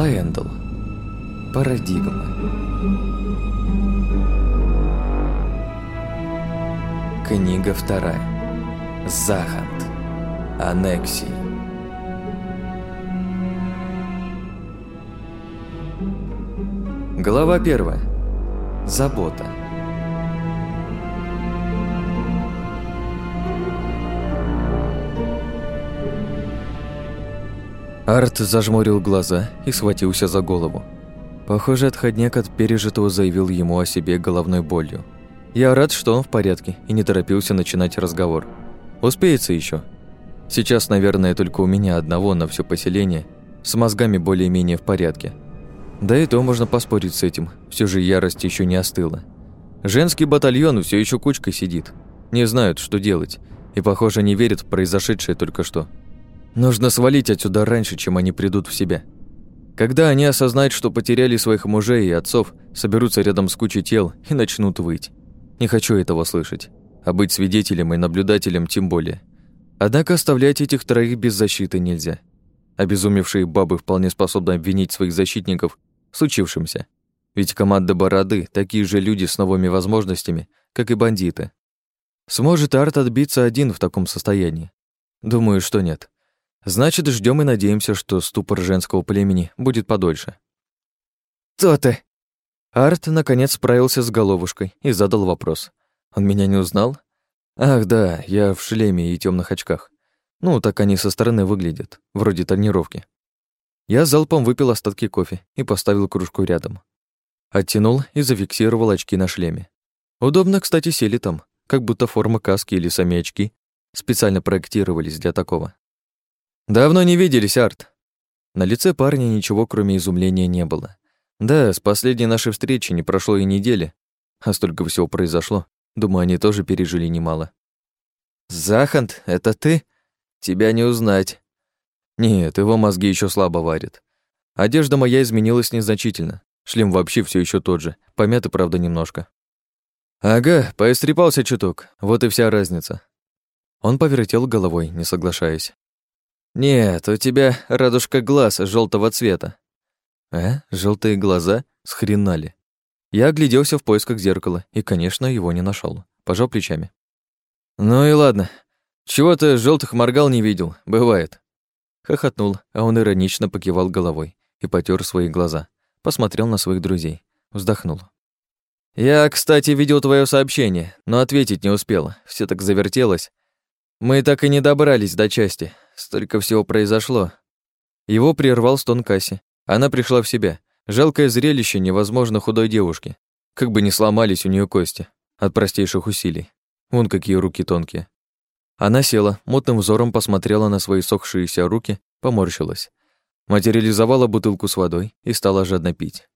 Лайендл. Парадигма. Книга вторая. Заханд. Аннексии. Глава первая. Забота. Арт зажмурил глаза и схватился за голову. Похоже, отходняк от пережитого заявил ему о себе головной болью. Я рад, что он в порядке и не торопился начинать разговор. Успеется еще. Сейчас, наверное, только у меня одного на все поселение с мозгами более-менее в порядке. Да и то можно поспорить с этим, все же ярость еще не остыла. Женский батальон все еще кучкой сидит. Не знают, что делать, и, похоже, не верят в произошедшее только что. Нужно свалить отсюда раньше, чем они придут в себя. Когда они осознают, что потеряли своих мужей и отцов, соберутся рядом с кучей тел и начнут выть. Не хочу этого слышать. А быть свидетелем и наблюдателем тем более. Однако оставлять этих троих без защиты нельзя. Обезумевшие бабы вполне способны обвинить своих защитников в случившемся. Ведь команда Бороды – такие же люди с новыми возможностями, как и бандиты. Сможет Арт отбиться один в таком состоянии? Думаю, что нет. Значит, ждем и надеемся, что ступор женского племени будет подольше. «Кто ты?» Арт, наконец, справился с головушкой и задал вопрос. «Он меня не узнал?» «Ах, да, я в шлеме и темных очках. Ну, так они со стороны выглядят, вроде тренировки». Я залпом выпил остатки кофе и поставил кружку рядом. Оттянул и зафиксировал очки на шлеме. Удобно, кстати, сели там, как будто форма каски или сами очки специально проектировались для такого. «Давно не виделись, Арт». На лице парня ничего, кроме изумления, не было. Да, с последней нашей встречи не прошло и недели, а столько всего произошло. Думаю, они тоже пережили немало. «Захант, это ты? Тебя не узнать». Нет, его мозги еще слабо варят. Одежда моя изменилась незначительно. Шлем вообще все еще тот же, помятый, правда, немножко. Ага, поистрепался чуток, вот и вся разница. Он повертел головой, не соглашаясь. «Нет, у тебя радужка глаз желтого цвета». «Э? Желтые глаза? Схренали». Я огляделся в поисках зеркала и, конечно, его не нашел. Пожал плечами. «Ну и ладно. Чего ты желтых моргал не видел? Бывает». Хохотнул, а он иронично покивал головой и потер свои глаза. Посмотрел на своих друзей. Вздохнул. «Я, кстати, видел твое сообщение, но ответить не успела. Все так завертелось. Мы так и не добрались до части. Столько всего произошло. Его прервал стон Касси. Она пришла в себя. Жалкое зрелище невозможно худой девушки. Как бы не сломались у нее кости от простейших усилий. Вон какие руки тонкие. Она села, мутным взором посмотрела на свои сохшиеся руки, поморщилась. Материализовала бутылку с водой и стала жадно пить.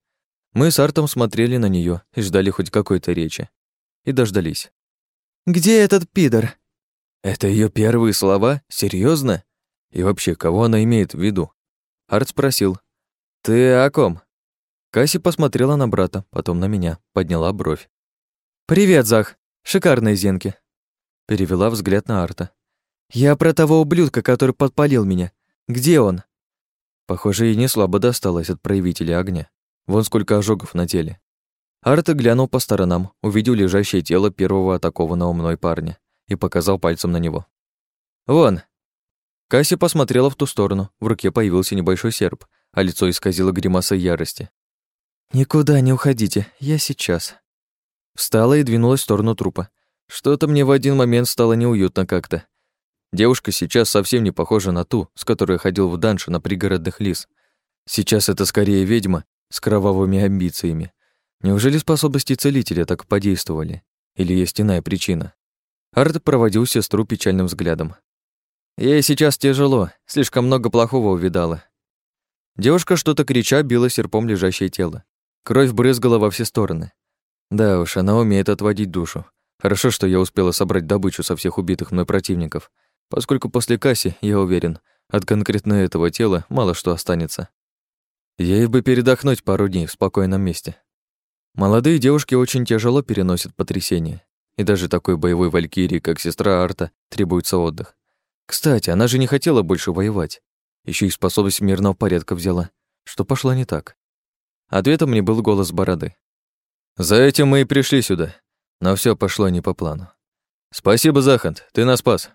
Мы с Артом смотрели на нее и ждали хоть какой-то речи. И дождались. «Где этот пидор?» «Это ее первые слова? Серьезно? И вообще, кого она имеет в виду? Арт спросил. «Ты о ком?» Касси посмотрела на брата, потом на меня, подняла бровь. «Привет, Зах. Шикарные зенки». Перевела взгляд на Арта. «Я про того ублюдка, который подпалил меня. Где он?» Похоже, ей не слабо досталось от проявителя огня. Вон сколько ожогов на теле. Арта глянул по сторонам, увидел лежащее тело первого атакованного мной парня и показал пальцем на него. «Вон, Касси посмотрела в ту сторону, в руке появился небольшой серп, а лицо исказило гримаса ярости. «Никуда не уходите, я сейчас». Встала и двинулась в сторону трупа. Что-то мне в один момент стало неуютно как-то. Девушка сейчас совсем не похожа на ту, с которой ходил в данше на пригородных лис. Сейчас это скорее ведьма с кровавыми амбициями. Неужели способности целителя так подействовали? Или есть иная причина? Арт проводил сестру печальным взглядом. Ей сейчас тяжело, слишком много плохого увидала. Девушка что-то крича била серпом лежащее тело. Кровь брызгала во все стороны. Да уж, она умеет отводить душу. Хорошо, что я успела собрать добычу со всех убитых мной противников, поскольку после Касси, я уверен, от конкретно этого тела мало что останется. Ей бы передохнуть пару дней в спокойном месте. Молодые девушки очень тяжело переносят потрясение, и даже такой боевой валькирии, как сестра Арта, требуется отдых. Кстати, она же не хотела больше воевать. Еще и способность мирного порядка взяла. Что пошло не так? Ответом мне был голос бороды. «За этим мы и пришли сюда, но все пошло не по плану. Спасибо, Захант, ты нас спас».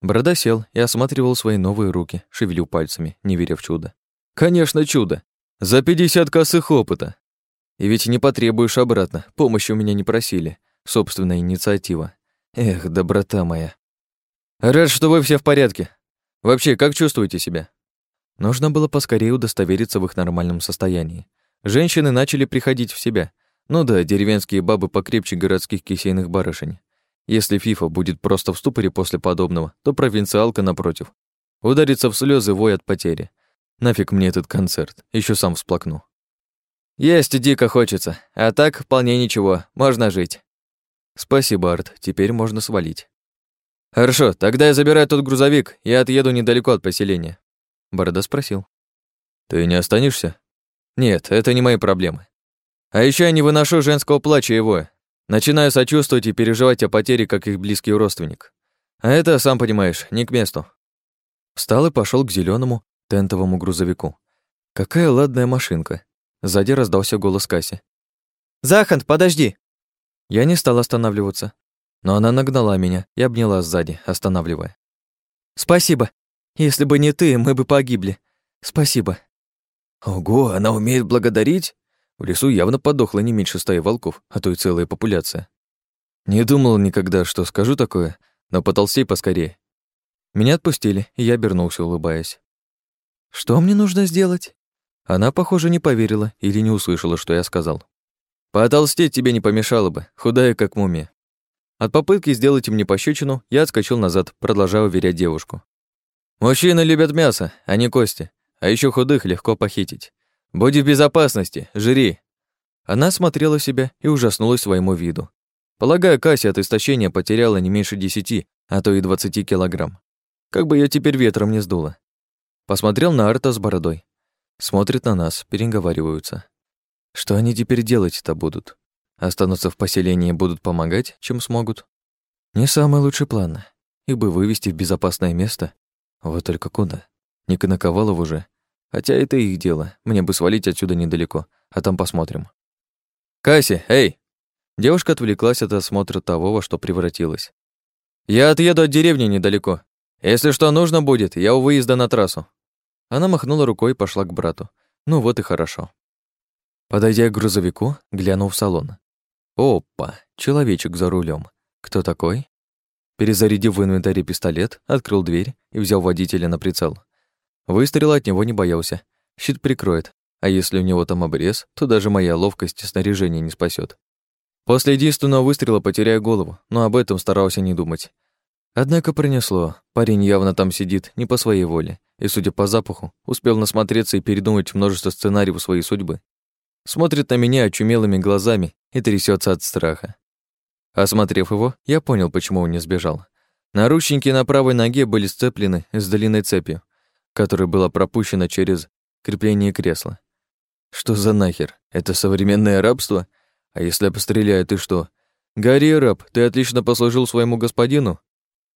Борода сел и осматривал свои новые руки, шевелил пальцами, не веря в чудо. «Конечно, чудо! За пятьдесят косых опыта! И ведь не потребуешь обратно, помощи у меня не просили, собственная инициатива. Эх, доброта моя. Рад, что вы все в порядке. Вообще, как чувствуете себя? Нужно было поскорее удостовериться в их нормальном состоянии. Женщины начали приходить в себя. Ну да, деревенские бабы покрепче городских кисейных барышень. Если Фифа будет просто в ступоре после подобного, то провинциалка, напротив, ударится в слезы вой от потери. Нафиг мне этот концерт, еще сам всплакну. Есть дико хочется, а так вполне ничего, можно жить. Спасибо, Арт, теперь можно свалить. Хорошо, тогда я забираю тот грузовик и отъеду недалеко от поселения. Борода спросил. Ты не останешься? Нет, это не мои проблемы. А еще я не выношу женского плача его. Начинаю сочувствовать и переживать о потере, как их близкий родственник. А это, сам понимаешь, не к месту. Встал и пошел к зеленому тентовому грузовику. Какая ладная машинка. Сзади раздался голос Касси. «Захант, подожди!» Я не стал останавливаться, но она нагнала меня и обняла сзади, останавливая. «Спасибо. Если бы не ты, мы бы погибли. Спасибо». Ого, она умеет благодарить? В лесу явно подохла не меньше стаи волков, а то и целая популяция. Не думал никогда, что скажу такое, но потолстей поскорее. Меня отпустили, и я обернулся, улыбаясь. «Что мне нужно сделать?» Она, похоже, не поверила или не услышала, что я сказал. «Потолстеть тебе не помешало бы, худая как мумия». От попытки сделать мне пощечину я отскочил назад, продолжая уверять девушку. «Мужчины любят мясо, а не кости, а еще худых легко похитить. Будь в безопасности, жри». Она смотрела себя и ужаснулась своему виду. Полагаю, Кася от истощения потеряла не меньше десяти, а то и двадцати килограмм. Как бы ее теперь ветром не сдуло. Посмотрел на Арта с бородой. Смотрят на нас, переговариваются. Что они теперь делать-то будут? Останутся в поселении и будут помогать, чем смогут? Не самый лучший план. Их бы вывести в безопасное место. Вот только куда? Не Конаковалов уже. Хотя это их дело. Мне бы свалить отсюда недалеко, а там посмотрим. «Касси, эй!» Девушка отвлеклась от осмотра того, во что превратилась. «Я отъеду от деревни недалеко. Если что нужно будет, я у выезда на трассу». Она махнула рукой и пошла к брату. Ну вот и хорошо. Подойдя к грузовику, глянул в салон. Опа, человечек за рулем. Кто такой? Перезарядив в инвентаре пистолет, открыл дверь и взял водителя на прицел. Выстрела от него не боялся. Щит прикроет, а если у него там обрез, то даже моя ловкость и снаряжение не спасет. После единственного выстрела потеряю голову, но об этом старался не думать. Однако пронесло. Парень явно там сидит не по своей воле, и, судя по запаху, успел насмотреться и передумать множество сценариев своей судьбы. Смотрит на меня очумелыми глазами и трясется от страха. Осмотрев его, я понял, почему он не сбежал. Наручники на правой ноге были сцеплены с длинной цепью, которая была пропущена через крепление кресла. Что за нахер? Это современное рабство? А если я постреляю, ты что? Гори, раб, ты отлично послужил своему господину?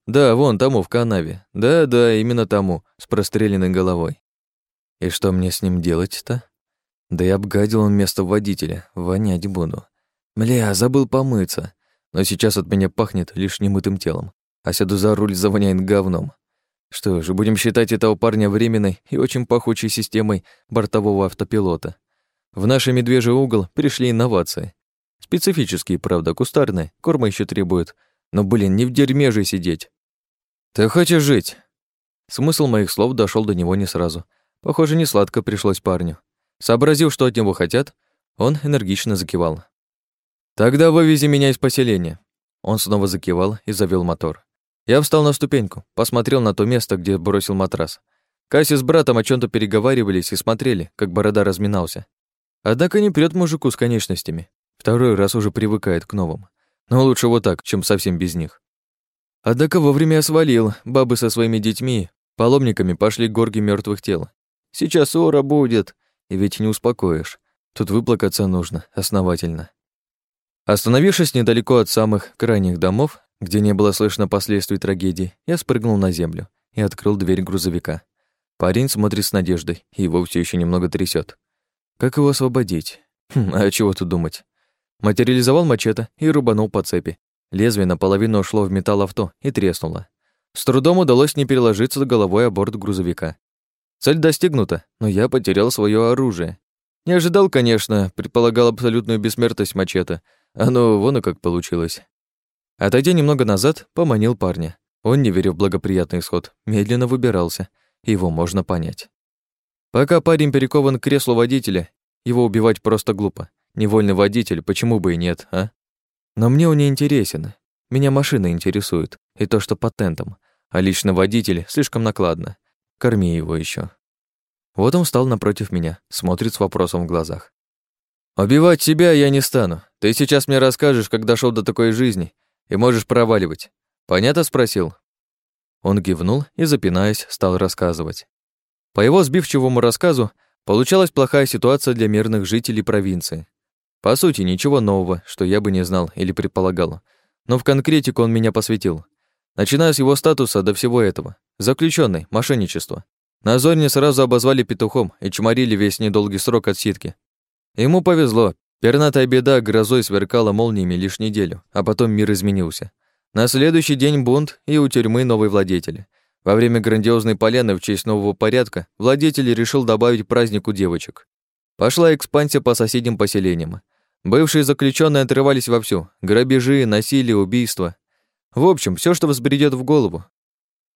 Да, вон тому, в канаве. Да-да, именно тому, с простреленной головой. И что мне с ним делать-то? Да и обгадил он место водителя, вонять буду. Мля, забыл помыться. Но сейчас от меня пахнет лишь немытым телом. А сяду за руль, завоняет говном. Что ж, будем считать этого парня временной и очень пахучей системой бортового автопилота. В наш медвежий угол пришли инновации. Специфические, правда, кустарные, корма еще требует. Но, блин, не в дерьме же сидеть. «Ты хочешь жить?» Смысл моих слов дошел до него не сразу. Похоже, не сладко пришлось парню. Сообразив, что от него хотят, он энергично закивал. «Тогда вывези меня из поселения». Он снова закивал и завел мотор. Я встал на ступеньку, посмотрел на то место, где бросил матрас. Касси с братом о чем то переговаривались и смотрели, как борода разминался. Однако не прет мужику с конечностями. Второй раз уже привыкает к новым. Но лучше вот так, чем совсем без них. Однако вовремя я свалил, бабы со своими детьми, паломниками пошли к горке мертвых тел. Сейчас ора будет, и ведь не успокоишь. Тут выплакаться нужно, основательно. Остановившись недалеко от самых крайних домов, где не было слышно последствий трагедии, я спрыгнул на землю и открыл дверь грузовика. Парень смотрит с надеждой, и его все еще немного трясет. Как его освободить? Хм, а чего тут думать? Материализовал мачете и рубанул по цепи. Лезвие наполовину ушло в металл авто и треснуло. С трудом удалось не переложиться головой о борт грузовика. Цель достигнута, но я потерял свое оружие. Не ожидал, конечно, предполагал абсолютную бессмертность мачете. Оно вон и как получилось. Отойдя немного назад, поманил парня. Он, не веря в благоприятный исход, медленно выбирался. Его можно понять. Пока парень перекован к креслу водителя, его убивать просто глупо. Невольный водитель, почему бы и нет, а? Но мне он не интересен. Меня машина интересует, и то, что патентом. А лично водитель слишком накладно. Корми его еще. Вот он встал напротив меня, смотрит с вопросом в глазах. «Убивать тебя я не стану. Ты сейчас мне расскажешь, как дошел до такой жизни, и можешь проваливать. Понятно?» спросил. Он кивнул и, запинаясь, стал рассказывать. По его сбивчивому рассказу получалась плохая ситуация для мирных жителей провинции. По сути, ничего нового, что я бы не знал или предполагал. Но в конкретику он меня посвятил. Начиная с его статуса до всего этого. Заключенный, мошенничество. На зоне сразу обозвали петухом и чморили весь недолгий срок отсидки. Ему повезло. Пернатая беда грозой сверкала молниями лишь неделю, а потом мир изменился. На следующий день бунт и у тюрьмы новый владетель. Во время грандиозной поляны в честь нового порядка владетель решил добавить празднику девочек. Пошла экспансия по соседним поселениям. Бывшие заключенные отрывались вовсю. Грабежи, насилие, убийства. В общем, все, что взбредет в голову.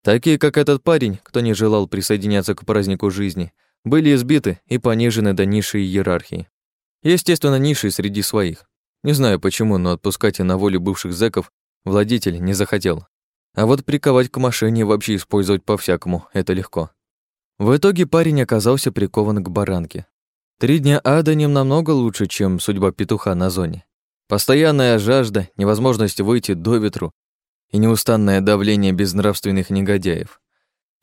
Такие, как этот парень, кто не желал присоединяться к празднику жизни, были избиты и понижены до низшей иерархии. Естественно, низшей среди своих. Не знаю почему, но отпускать на волю бывших зэков владетель не захотел. А вот приковать к машине и вообще использовать по-всякому – это легко. В итоге парень оказался прикован к баранке. Три дня ада нем намного лучше, чем судьба петуха на зоне. Постоянная жажда, невозможность выйти до ветру и неустанное давление безнравственных негодяев.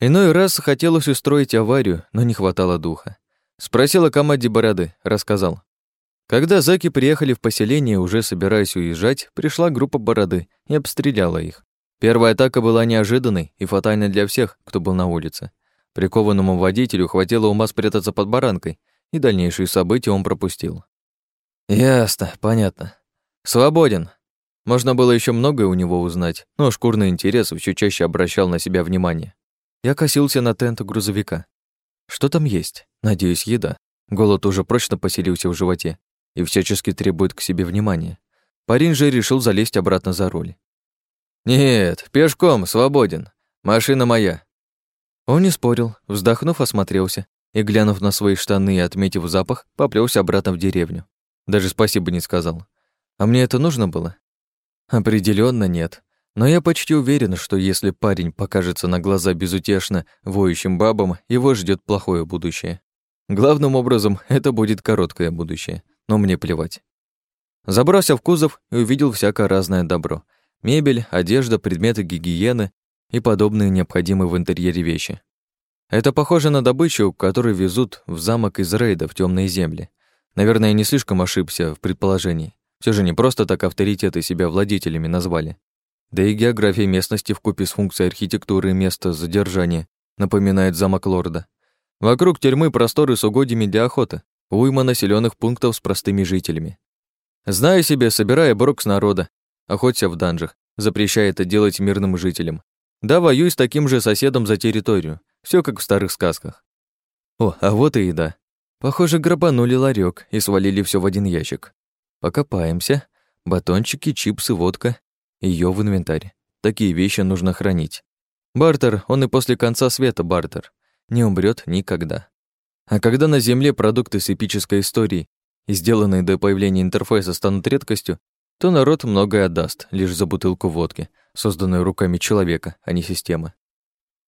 Иной раз хотелось устроить аварию, но не хватало духа. Спросил о команде Бороды, рассказал. Когда заки приехали в поселение, уже собираясь уезжать, пришла группа Бороды и обстреляла их. Первая атака была неожиданной и фатальной для всех, кто был на улице. Прикованному водителю хватило ума спрятаться под баранкой — и дальнейшие события он пропустил. Ясно, понятно. Свободен. Можно было еще многое у него узнать, но шкурный интерес все чаще обращал на себя внимание. Я косился на тент грузовика. Что там есть? Надеюсь, еда. Голод уже прочно поселился в животе и всячески требует к себе внимания. Парень же решил залезть обратно за руль. «Нет, пешком, свободен. Машина моя». Он не спорил, вздохнув, осмотрелся и, глянув на свои штаны и отметив запах, поплелся обратно в деревню. Даже спасибо не сказал. А мне это нужно было? Определенно нет. Но я почти уверен, что если парень покажется на глаза безутешно воющим бабам, его ждет плохое будущее. Главным образом, это будет короткое будущее, но мне плевать. Забрался в кузов и увидел всякое разное добро. Мебель, одежда, предметы гигиены и подобные необходимые в интерьере вещи. Это похоже на добычу, которую везут в замок из рейда в темные земли. Наверное, я не слишком ошибся в предположении. Все же не просто так авторитеты себя владетелями назвали. Да и география местности вкупе с функцией архитектуры и места задержания напоминает замок лорда. Вокруг тюрьмы просторы с угодьями для охоты, уйма населенных пунктов с простыми жителями. Зная себе, собирая брок с народа, охоться в данжах, запрещая это делать мирным жителям. Да, воюй с таким же соседом за территорию, все как в старых сказках. О, а вот и еда. Похоже, грабанули ларек и свалили все в один ящик. Покопаемся. Батончики, чипсы, водка. Ее в инвентарь. Такие вещи нужно хранить. Бартер, он и после конца света бартер. Не умрет никогда. А когда на Земле продукты с эпической историей и сделанные до появления интерфейса станут редкостью, то народ многое отдаст лишь за бутылку водки, созданную руками человека, а не системы.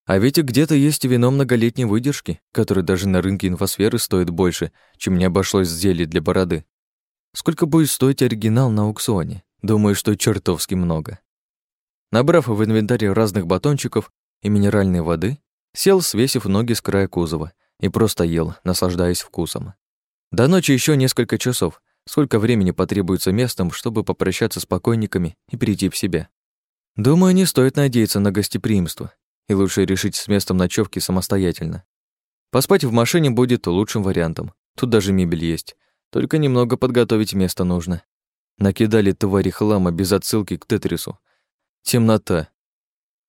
А ведь где-то есть вино многолетней выдержки, которое даже на рынке инфосферы стоит больше, чем мне обошлось зелье для бороды. Сколько будет стоить оригинал на аукционе? Думаю, что чертовски много. Набрав в инвентарь разных батончиков и минеральной воды, сел, свесив ноги с края кузова, и просто ел, наслаждаясь вкусом. До ночи еще несколько часов, сколько времени потребуется местом, чтобы попрощаться с покойниками и прийти в себя. Думаю, не стоит надеяться на гостеприимство, и лучше решить с местом ночевки самостоятельно. Поспать в машине будет лучшим вариантом. Тут даже мебель есть. Только немного подготовить место нужно. Накидали твари хлама без отсылки к Тетрису. Темнота.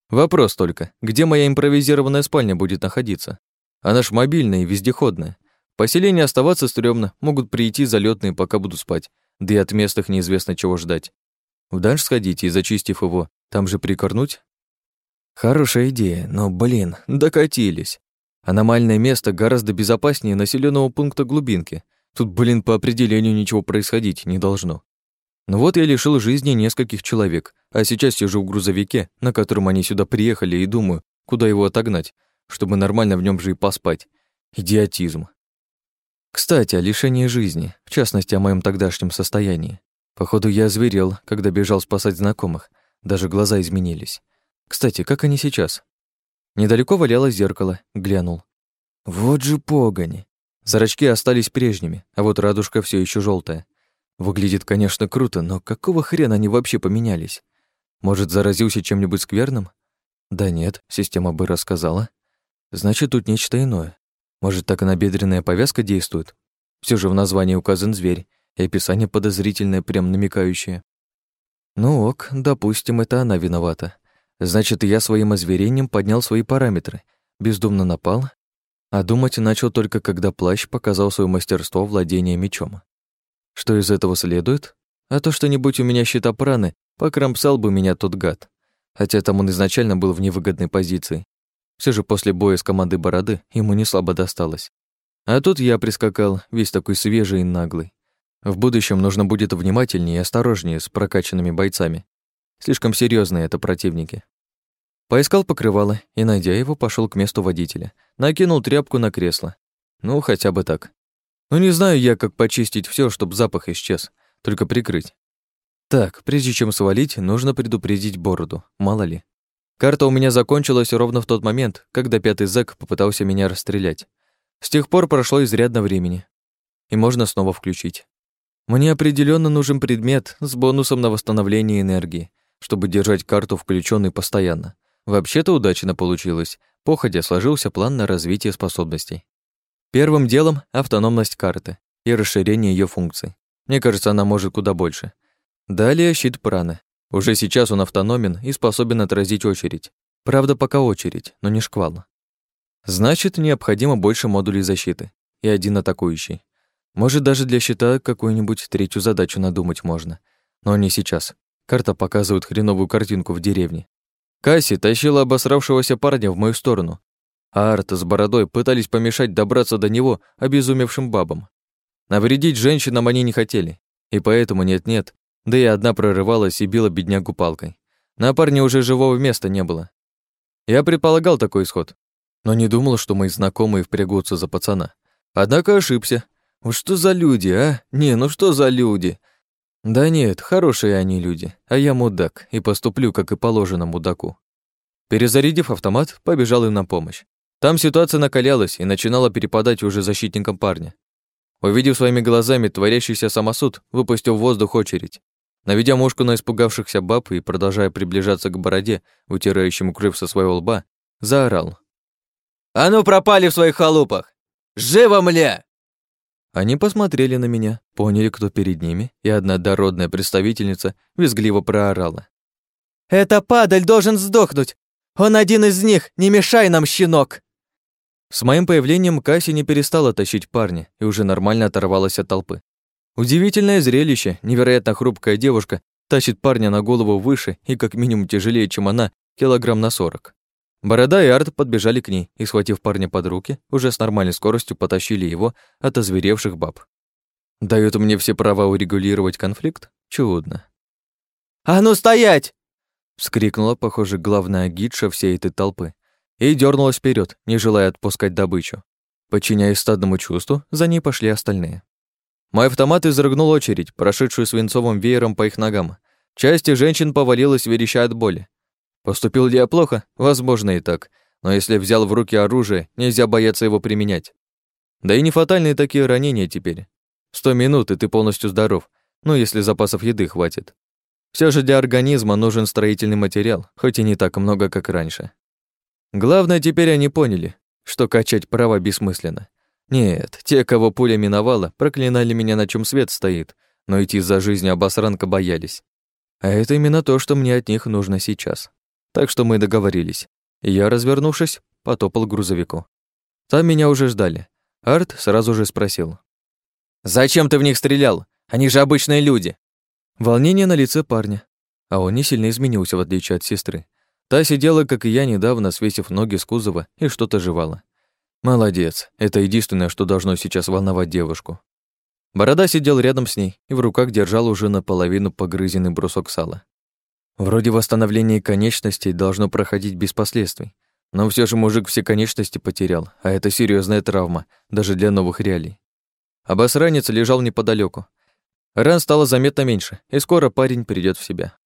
Вопрос только, где моя импровизированная спальня будет находиться? Она ж мобильная и вездеходная. Поселение оставаться стрёмно, могут прийти залетные, пока буду спать. Да и от местных неизвестно чего ждать. В данж сходить и, зачистив его, там же прикорнуть? Хорошая идея, но, блин, докатились. Аномальное место гораздо безопаснее населенного пункта глубинки. Тут, блин, по определению ничего происходить не должно. Но вот я лишил жизни нескольких человек, а сейчас сижу в грузовике, на котором они сюда приехали, и думаю, куда его отогнать, чтобы нормально в нем же и поспать. Идиотизм. Кстати, о лишении жизни, в частности, о моем тогдашнем состоянии. Походу, я озверел, когда бежал спасать знакомых. Даже глаза изменились. Кстати, как они сейчас? Недалеко валялось зеркало, глянул. Вот же погони. Зрачки остались прежними, а вот радужка все еще желтая. Выглядит, конечно, круто, но какого хрена они вообще поменялись? Может, заразился чем-нибудь скверным? Да нет, система бы рассказала. Значит, тут нечто иное. Может, так и набедренная повязка действует? Все же в названии указан зверь, и описание подозрительное, прям намекающее. Ну ок, допустим, это она виновата. Значит, я своим озверением поднял свои параметры, бездумно напал, а думать начал только когда плащ показал свое мастерство владения мечом. Что из этого следует? А то, что не будь у меня щита праны, покромсал бы меня тот гад. Хотя там он изначально был в невыгодной позиции. Все же после боя с командой Бороды ему не слабо досталось. А тут я прискакал, весь такой свежий и наглый. В будущем нужно будет внимательнее и осторожнее с прокачанными бойцами. Слишком серьезные это противники. Поискал покрывало и, найдя его, пошел к месту водителя. Накинул тряпку на кресло. Ну, хотя бы так. Ну, не знаю я, как почистить все, чтобы запах исчез. Только прикрыть. Так, прежде чем свалить, нужно предупредить бороду, мало ли. Карта у меня закончилась ровно в тот момент, когда пятый зэк попытался меня расстрелять. С тех пор прошло изрядно времени. И можно снова включить. Мне определенно нужен предмет с бонусом на восстановление энергии, чтобы держать карту включенной постоянно. Вообще-то удачно получилось. Походя сложился план на развитие способностей. Первым делом — автономность карты и расширение ее функций. Мне кажется, она может куда больше. Далее щит праны. Уже сейчас он автономен и способен отразить очередь. Правда, пока очередь, но не шквал. Значит, необходимо больше модулей защиты и один атакующий. Может, даже для щита какую-нибудь третью задачу надумать можно. Но не сейчас. Карта показывает хреновую картинку в деревне. Касси тащила обосравшегося парня в мою сторону, а Арт с бородой пытались помешать добраться до него обезумевшим бабам. Навредить женщинам они не хотели, и поэтому нет-нет, да и одна прорывалась и била беднягу палкой. На парне уже живого места не было. Я предполагал такой исход, но не думал, что мои знакомые впрягутся за пацана. Однако ошибся. Вот что за люди, а? Не, ну что за люди? Да нет, хорошие они люди, а я мудак и поступлю, как и положено мудаку. Перезарядив автомат, побежал им на помощь. Там ситуация накалялась и начинала перепадать уже защитникам парня. Увидев своими глазами творящийся самосуд, выпустил в воздух очередь. Наведя мушку на испугавшихся баб и продолжая приближаться к бороде, утирающему кровь со своего лба, заорал. «А ну пропали в своих халупах! Живо, мля!» Они посмотрели на меня, поняли, кто перед ними, и одна дородная представительница визгливо проорала. «Это падаль должен сдохнуть! Он один из них! Не мешай нам, щенок!» С моим появлением Касси не перестала тащить парня и уже нормально оторвалась от толпы. Удивительное зрелище, невероятно хрупкая девушка тащит парня на голову выше и как минимум тяжелее, чем она, килограмм на сорок. Борода и Арт подбежали к ней и, схватив парня под руки, уже с нормальной скоростью потащили его от озверевших баб. Дают мне все права урегулировать конфликт? Чудно. «А ну стоять!» — вскрикнула, похоже, главная гидша всей этой толпы и дернулась вперед, не желая отпускать добычу. Подчиняясь стадному чувству, за ней пошли остальные. Мой автомат изрыгнул очередь, прошедшую свинцовым веером по их ногам. Часть женщин повалилась, вереща от боли. Поступил ли я плохо? Возможно и так. Но если взял в руки оружие, нельзя бояться его применять. Да и не фатальные такие ранения теперь. Сто минут, и ты полностью здоров. Ну, если запасов еды хватит. Все же для организма нужен строительный материал, хоть и не так много, как раньше. Главное, теперь они поняли. что качать права бессмысленно. Нет, те, кого пуля миновала, проклинали меня, на чем свет стоит, но идти за жизнью обосранка боялись. А это именно то, что мне от них нужно сейчас. Так что мы договорились. я, развернувшись, потопал к грузовику. Там меня уже ждали. Арт сразу же спросил. «Зачем ты в них стрелял? Они же обычные люди!» Волнение на лице парня. А он не сильно изменился, в отличие от сестры. Та сидела, как и я, недавно, свесив ноги с кузова и что-то жевала. Молодец. Это единственное, что должно сейчас волновать девушку. Борода сидел рядом с ней и в руках держал уже наполовину погрызенный брусок сала. Вроде восстановление конечностей должно проходить без последствий, но все же мужик все конечности потерял, а это серьезная травма, даже для новых реалий. Обосранец лежал неподалеку. Ран стало заметно меньше, и скоро парень придет в себя.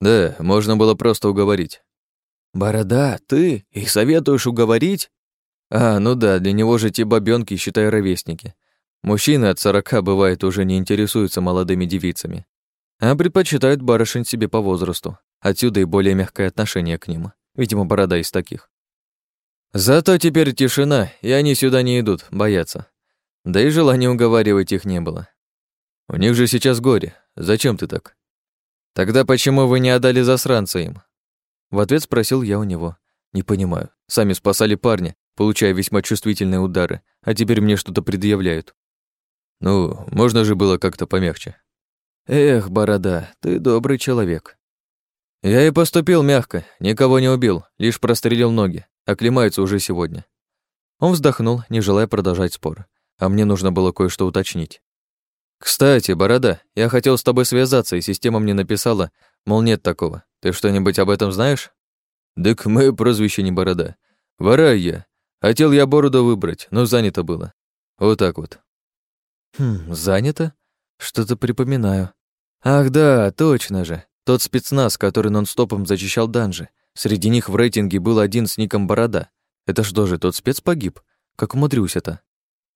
Да, можно было просто уговорить. «Борода, ты? И советуешь уговорить?» А, ну да, для него же те бабёнки, считай, ровесники. Мужчины от сорока, бывает, уже не интересуются молодыми девицами, а предпочитают барышень себе по возрасту. Отсюда и более мягкое отношение к ним. Видимо, борода из таких. Зато теперь тишина, и они сюда не идут, боятся. Да и желания уговаривать их не было. У них же сейчас горе. Зачем ты так? Тогда почему вы не отдали засранца им? В ответ спросил я у него. Не понимаю. Сами спасали парня, получая весьма чувствительные удары, а теперь мне что-то предъявляют. Ну, можно же было как-то помягче. Эх, борода, ты добрый человек. Я и поступил мягко, никого не убил, лишь прострелил ноги, оклемаются уже сегодня. Он вздохнул, не желая продолжать спор, а мне нужно было кое-что уточнить. «Кстати, Борода, я хотел с тобой связаться, и система мне написала, мол, нет такого. Ты что-нибудь об этом знаешь?» «Дык, мое прозвище не Борода. Ворай я, Хотел я бороду выбрать, но занято было. Вот так вот. Хм, занято? Что-то припоминаю. Ах да, точно же. Тот спецназ, который нон-стопом зачищал данжи. Среди них в рейтинге был один с ником Борода. Это что же, тот спец погиб? Как умудрился-то?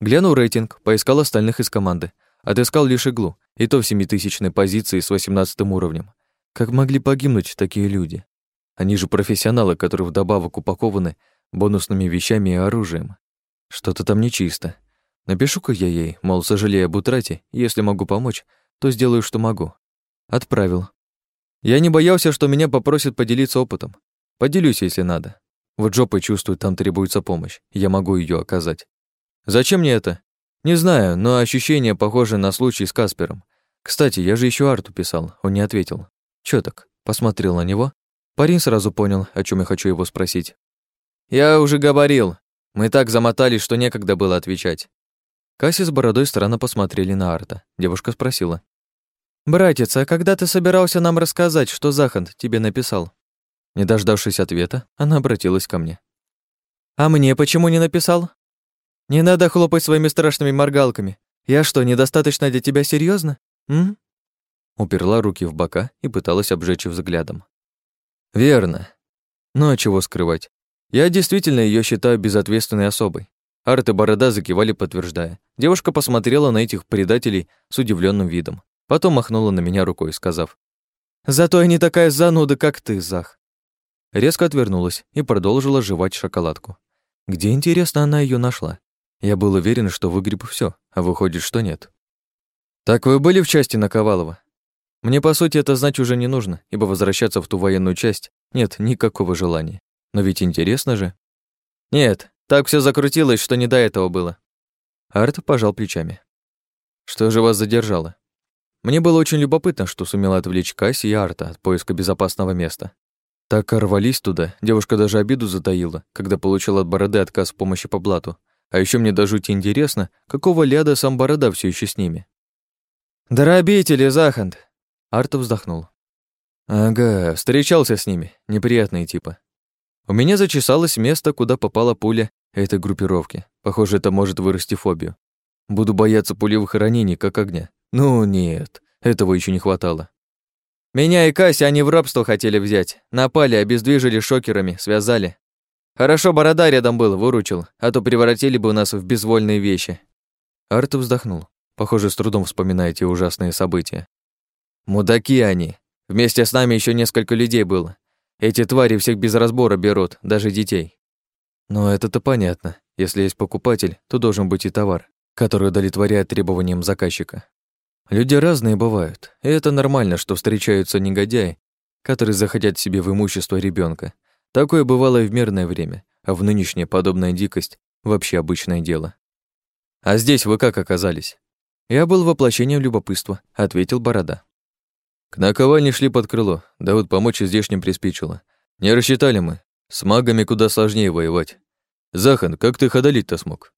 Глянул рейтинг, поискал остальных из команды. Отыскал лишь иглу, и то в семитысячной позиции с восемнадцатым уровнем. Как могли погибнуть такие люди? Они же профессионалы, которые вдобавок упакованы бонусными вещами и оружием. Что-то там нечисто. Напишу-ка я ей, мол, сожалею об утрате, если могу помочь, то сделаю, что могу. Отправил. Я не боялся, что меня попросят поделиться опытом. Поделюсь, если надо. Вот жопой чувствую, там требуется помощь. Я могу ее оказать. Зачем мне это? Не знаю, но ощущение похоже на случай с Каспером. Кстати, я же еще Арту писал, он не ответил. Чё так? Посмотрел на него. Парень сразу понял, о чем я хочу его спросить. «Я уже говорил. Мы так замотались, что некогда было отвечать». Касси с бородой странно посмотрели на Арта. Девушка спросила. «Братец, а когда ты собирался нам рассказать, что Захант тебе написал?» Не дождавшись ответа, она обратилась ко мне. «А мне почему не написал?» «Не надо хлопать своими страшными моргалками. Я что, недостаточно для тебя серьезно? М?» Уперла руки в бока и пыталась обжечь взглядом. «Верно. Ну а чего скрывать? Я действительно ее считаю безответственной особой. Арт и Борода закивали, подтверждая. Девушка посмотрела на этих предателей с удивленным видом. Потом махнула на меня рукой, сказав, «Зато я не такая зануда, как ты, Зах». Резко отвернулась и продолжила жевать шоколадку. Где, интересно, она ее нашла? Я был уверен, что выгреб все, а выходит, что нет. «Так вы были в части Наковалова?» Мне, по сути, это знать уже не нужно, ибо возвращаться в ту военную часть нет никакого желания. Но ведь интересно же. Нет, так все закрутилось, что не до этого было. Арт пожал плечами. Что же вас задержало? Мне было очень любопытно, что сумела отвлечь Касси и Арта от поиска безопасного места. Так рвались туда, девушка даже обиду затаила, когда получила от Бороды отказ в помощи по блату. А еще мне до жути интересно, какого ляда сам Борода все еще с ними. «Доробители, Захант!» Арта вздохнул. «Ага, встречался с ними, неприятные типа. У меня зачесалось место, куда попала пуля этой группировки. Похоже, это может вырасти фобию. Буду бояться пулевых ранений, как огня. Ну нет, этого еще не хватало. Меня и Кася они в рабство хотели взять. Напали, обездвижили шокерами, связали. Хорошо, борода рядом был, выручил, а то превратили бы нас в безвольные вещи. Арт вздохнул. Похоже, с трудом вспоминая те ужасные события. Мудаки они. Вместе с нами еще несколько людей было. Эти твари всех без разбора берут, даже детей. Но это-то понятно. Если есть покупатель, то должен быть и товар, который удовлетворяет требованиям заказчика. Люди разные бывают, и это нормально, что встречаются негодяи, которые захотят себе в имущество ребенка. Такое бывало и в мирное время, а в нынешнее подобная дикость — вообще обычное дело. «А здесь вы как оказались?» «Я был воплощением любопытства», — ответил Борода. К наковальне шли под крыло, да вот помочь здешним приспичило. Не рассчитали мы. С магами куда сложнее воевать. Захан, как ты ходолить-то смог?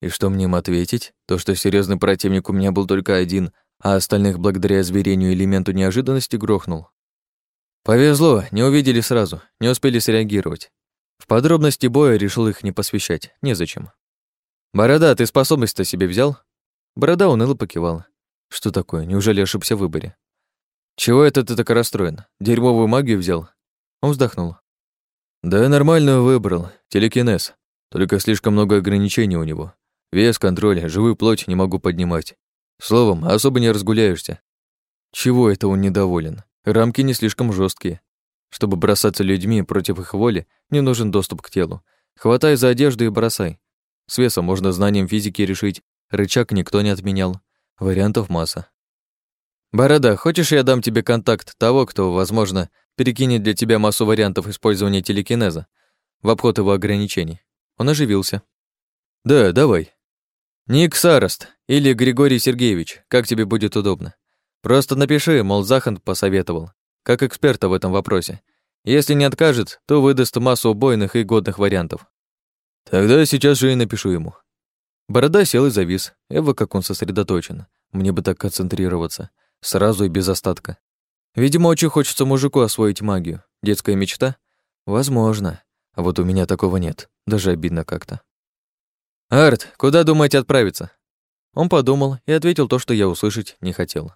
И что мне им ответить? То, что серьезный противник у меня был только один, а остальных благодаря зверению элементу неожиданности грохнул. Повезло, не увидели сразу, не успели среагировать. В подробности боя решил их не посвящать, незачем. «Борода, ты способность-то себе взял?» Борода уныло покивал. «Что такое? Неужели ошибся в выборе?» «Чего это ты так расстроен? Дерьмовую магию взял?» Он вздохнул. «Да нормальную выбрал. Телекинез. Только слишком много ограничений у него. Вес, контроль, живую плоть не могу поднимать. Словом, особо не разгуляешься. Чего это он недоволен? Рамки не слишком жесткие. Чтобы бросаться людьми против их воли, не нужен доступ к телу. Хватай за одежду и бросай. С весом можно знанием физики решить. Рычаг никто не отменял. Вариантов масса. «Борода, хочешь, я дам тебе контакт того, кто, возможно, перекинет для тебя массу вариантов использования телекинеза в обход его ограничений?» Он оживился. «Да, давай. Ник Сарост или Григорий Сергеевич, как тебе будет удобно. Просто напиши, мол, Захант посоветовал, как эксперта в этом вопросе. Если не откажет, то выдаст массу убойных и годных вариантов. Тогда сейчас же и напишу ему». Борода сел и завис. Эва, как он сосредоточен. Мне бы так концентрироваться. Сразу и без остатка. Видимо, очень хочется мужику освоить магию. Детская мечта? Возможно. А вот у меня такого нет. Даже обидно как-то. «Арт, куда думаете отправиться?» Он подумал и ответил то, что я услышать не хотел.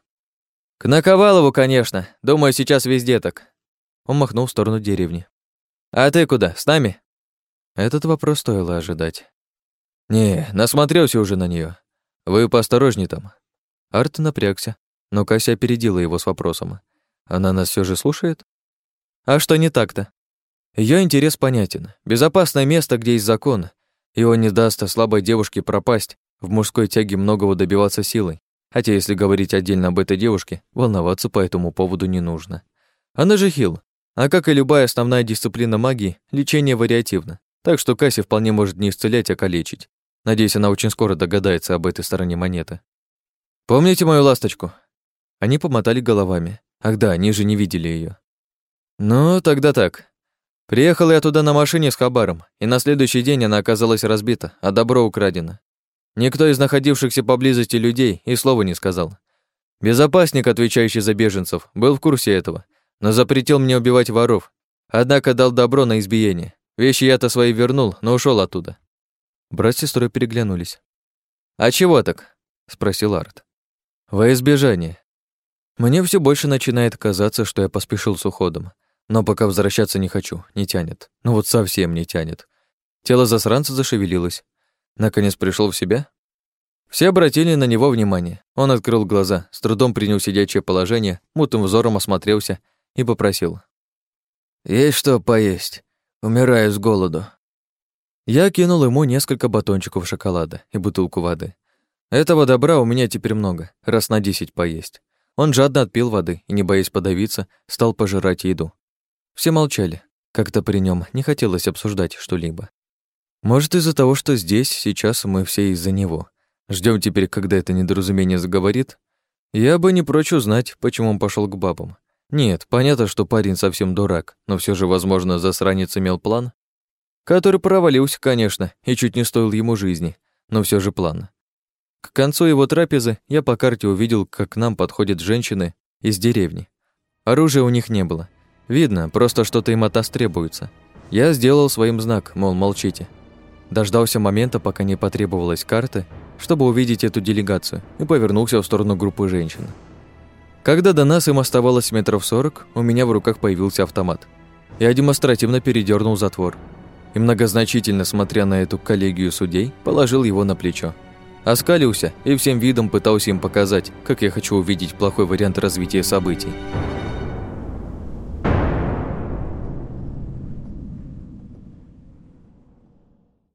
«К Наковалову, конечно. Думаю, сейчас везде так». Он махнул в сторону деревни. «А ты куда? С нами?» Этот вопрос стоило ожидать. «Не, насмотрелся уже на нее. Вы поосторожней там». Арт напрягся, но Кася опередила его с вопросом. Она нас все же слушает? А что не так-то? Ее интерес понятен. Безопасное место, где есть закон, и он не даст слабой девушке пропасть, в мужской тяге многого добиваться силой. Хотя, если говорить отдельно об этой девушке, волноваться по этому поводу не нужно. Она же хил. А как и любая основная дисциплина магии, лечение вариативно. Так что Касси вполне может не исцелять, а калечить. Надеюсь, она очень скоро догадается об этой стороне монеты. Помните мою ласточку? Они помотали головами. Ах да, они же не видели ее. Ну, тогда так. Приехал я туда на машине с хабаром, и на следующий день она оказалась разбита, а добро украдено. Никто из находившихся поблизости людей и слова не сказал. Безопасник, отвечающий за беженцев, был в курсе этого, но запретил мне убивать воров, однако дал добро на избиение. Вещи я-то свои вернул, но ушел оттуда. Брат с сестрой переглянулись. «А чего так?» — спросил Арт. «Во избежание. Мне все больше начинает казаться, что я поспешил с уходом. Но пока возвращаться не хочу, не тянет. Ну вот совсем не тянет. Тело засранца зашевелилось. Наконец пришел в себя. Все обратили на него внимание. Он открыл глаза, с трудом принял сидячее положение, мутным взором осмотрелся и попросил. «Есть что поесть? Умираю с голоду». Я кинул ему несколько батончиков шоколада и бутылку воды. Этого добра у меня теперь много, раз на десять поесть. Он жадно отпил воды и, не боясь подавиться, стал пожирать еду. Все молчали. Как-то при нем не хотелось обсуждать что-либо. Может, из-за того, что здесь, сейчас мы все из-за него. Ждем теперь, когда это недоразумение заговорит? Я бы не прочь узнать, почему он пошел к бабам. Нет, понятно, что парень совсем дурак, но все же, возможно, засранец имел план, который провалился, конечно, и чуть не стоил ему жизни, но все же план. К концу его трапезы я по карте увидел, как к нам подходят женщины из деревни. Оружия у них не было. Видно, просто что-то им от нас требуется. Я сделал своим знак, мол, молчите. Дождался момента, пока не потребовалась карта, чтобы увидеть эту делегацию, и повернулся в сторону группы женщин. Когда до нас им оставалось метров сорок, у меня в руках появился автомат. Я демонстративно передернул затвор и, многозначительно смотря на эту коллегию судей, положил его на плечо. Оскалился и всем видом пытался им показать, как я хочу увидеть плохой вариант развития событий.